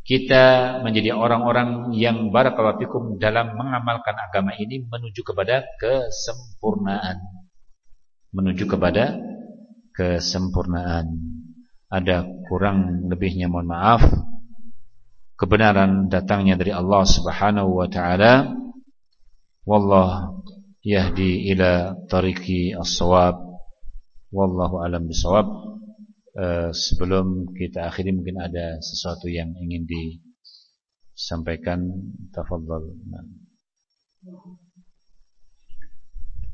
kita menjadi orang-orang yang barakallahu fikum dalam mengamalkan agama ini menuju kepada kesempurnaan. Menuju kepada kesempurnaan. Ada kurang lebihnya mohon maaf. Kebenaran datangnya dari Allah Subhanahu wa taala. Wallah yahdi ila tariqi as-shawab. Wallahu alam bisawab. Eh, sebelum kita akhiri mungkin ada sesuatu yang ingin disampaikan tafadhol. Nah.